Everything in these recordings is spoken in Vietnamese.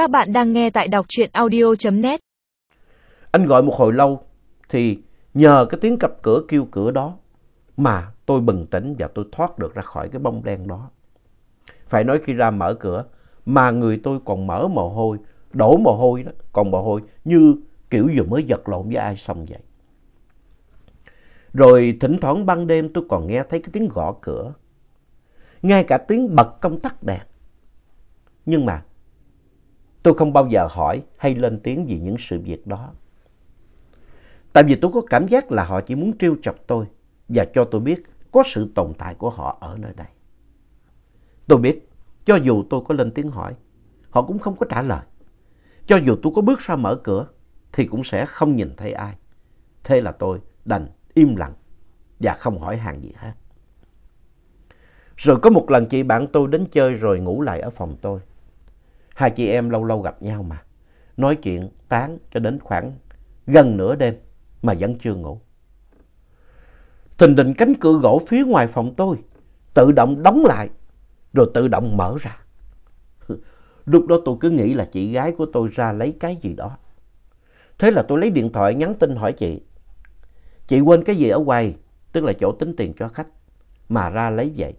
Các bạn đang nghe tại đọc truyện audio.net. Anh gọi một hồi lâu thì nhờ cái tiếng cặp cửa kêu cửa đó mà tôi bừng tỉnh và tôi thoát được ra khỏi cái bông đen đó. Phải nói khi ra mở cửa mà người tôi còn mở mồ hôi, đổ mồ hôi đó, còn mồ hôi như kiểu vừa mới giật lộn với ai xong vậy. Rồi thỉnh thoảng ban đêm tôi còn nghe thấy cái tiếng gõ cửa. Ngay cả tiếng bật công tắc đèn. Nhưng mà tôi không bao giờ hỏi hay lên tiếng vì những sự việc đó. Tại vì tôi có cảm giác là họ chỉ muốn trêu chọc tôi và cho tôi biết có sự tồn tại của họ ở nơi đây. Tôi biết, cho dù tôi có lên tiếng hỏi, họ cũng không có trả lời. Cho dù tôi có bước ra mở cửa, thì cũng sẽ không nhìn thấy ai. Thế là tôi đành im lặng và không hỏi hàng gì hết. Rồi có một lần chị bạn tôi đến chơi rồi ngủ lại ở phòng tôi. Hai chị em lâu lâu gặp nhau mà. Nói chuyện tán cho đến khoảng gần nửa đêm mà vẫn chưa ngủ. Thình lình cánh cửa gỗ phía ngoài phòng tôi tự động đóng lại rồi tự động mở ra. Lúc đó tôi cứ nghĩ là chị gái của tôi ra lấy cái gì đó. Thế là tôi lấy điện thoại nhắn tin hỏi chị. Chị quên cái gì ở quầy, tức là chỗ tính tiền cho khách, mà ra lấy vậy.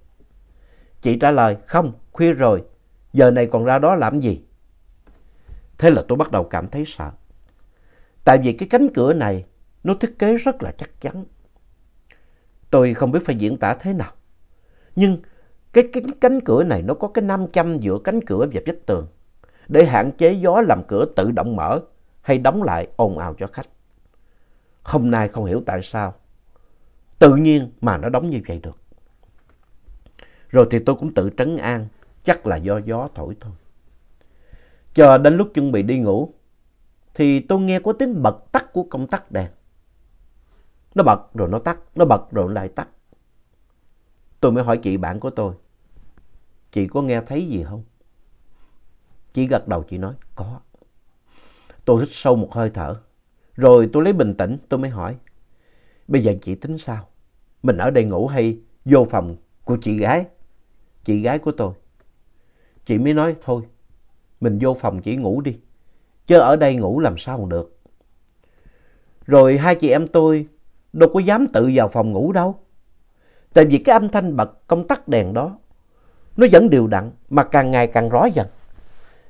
Chị trả lời, không, khuya rồi, giờ này còn ra đó làm gì? Thế là tôi bắt đầu cảm thấy sợ. Tại vì cái cánh cửa này nó thiết kế rất là chắc chắn. Tôi không biết phải diễn tả thế nào. Nhưng cái, cái cánh cửa này nó có cái nam châm giữa cánh cửa và vách tường để hạn chế gió làm cửa tự động mở hay đóng lại ồn ào cho khách. Hôm nay không hiểu tại sao. Tự nhiên mà nó đóng như vậy được. Rồi thì tôi cũng tự trấn an, chắc là do gió thổi thôi. Chờ đến lúc chuẩn bị đi ngủ, thì tôi nghe có tiếng bật tắt của công tắc đèn. Nó bật rồi nó tắt, nó bật rồi nó lại tắt. Tôi mới hỏi chị bạn của tôi, chị có nghe thấy gì không? Chị gật đầu chị nói, có. Tôi hít sâu một hơi thở, rồi tôi lấy bình tĩnh, tôi mới hỏi, bây giờ chị tính sao? Mình ở đây ngủ hay vô phòng của chị gái? Chị gái của tôi. Chị mới nói, thôi, mình vô phòng chị ngủ đi, chứ ở đây ngủ làm sao được. Rồi hai chị em tôi đâu có dám tự vào phòng ngủ đâu. Tại vì cái âm thanh bật công tắc đèn đó, nó vẫn đều đặn mà càng ngày càng rõ dần.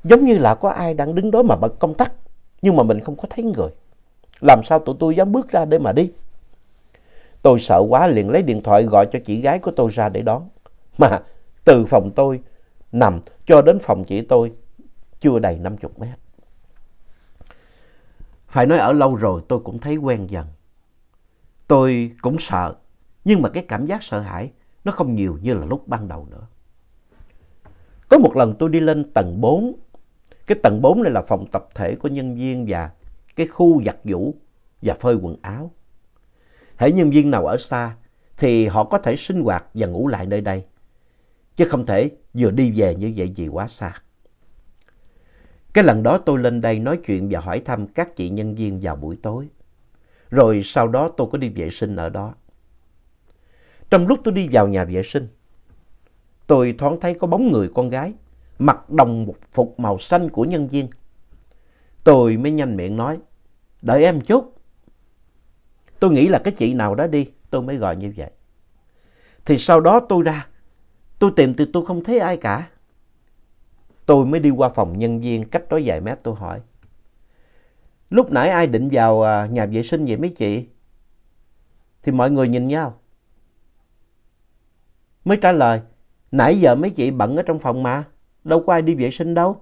Giống như là có ai đang đứng đó mà bật công tắc, nhưng mà mình không có thấy người. Làm sao tụi tôi dám bước ra để mà đi? Tôi sợ quá liền lấy điện thoại gọi cho chị gái của tôi ra để đón. Mà từ phòng tôi nằm cho đến phòng chỉ tôi chưa đầy 50 mét. Phải nói ở lâu rồi tôi cũng thấy quen dần. Tôi cũng sợ, nhưng mà cái cảm giác sợ hãi nó không nhiều như là lúc ban đầu nữa. Có một lần tôi đi lên tầng 4. Cái tầng 4 này là phòng tập thể của nhân viên và cái khu giặt giũ và phơi quần áo. Hễ nhân viên nào ở xa thì họ có thể sinh hoạt và ngủ lại nơi đây. Chứ không thể vừa đi về như vậy vì quá xa. Cái lần đó tôi lên đây nói chuyện và hỏi thăm các chị nhân viên vào buổi tối. Rồi sau đó tôi có đi vệ sinh ở đó. Trong lúc tôi đi vào nhà vệ sinh, tôi thoáng thấy có bóng người con gái mặc đồng phục màu xanh của nhân viên. Tôi mới nhanh miệng nói, đợi em chút. Tôi nghĩ là cái chị nào đó đi, tôi mới gọi như vậy. Thì sau đó tôi ra, tôi tìm thì tôi không thấy ai cả. Tôi mới đi qua phòng nhân viên cách đó vài mét tôi hỏi. Lúc nãy ai định vào à, nhà vệ sinh vậy mấy chị? Thì mọi người nhìn nhau. Mới trả lời, nãy giờ mấy chị bận ở trong phòng mà, đâu có ai đi vệ sinh đâu.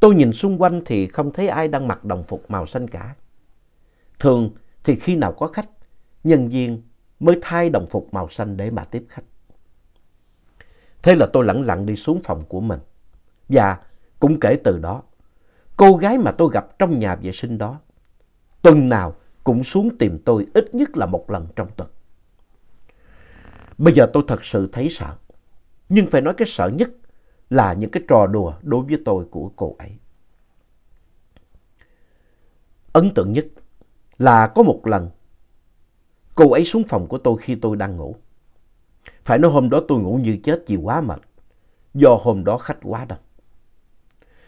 Tôi nhìn xung quanh thì không thấy ai đang mặc đồng phục màu xanh cả. Thường thì khi nào có khách, nhân viên mới thay đồng phục màu xanh để mà tiếp khách. Thế là tôi lặng lặng đi xuống phòng của mình. Và cũng kể từ đó, cô gái mà tôi gặp trong nhà vệ sinh đó, tuần nào cũng xuống tìm tôi ít nhất là một lần trong tuần. Bây giờ tôi thật sự thấy sợ. Nhưng phải nói cái sợ nhất là những cái trò đùa đối với tôi của cô ấy. Ấn tượng nhất là có một lần cô ấy xuống phòng của tôi khi tôi đang ngủ. Phải nói hôm đó tôi ngủ như chết vì quá mệt, do hôm đó khách quá đông.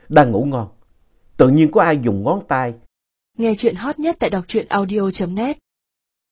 đang ngủ ngon. Tự nhiên có ai dùng ngón tay Nghe chuyện hot nhất tại đọc truyện audio.net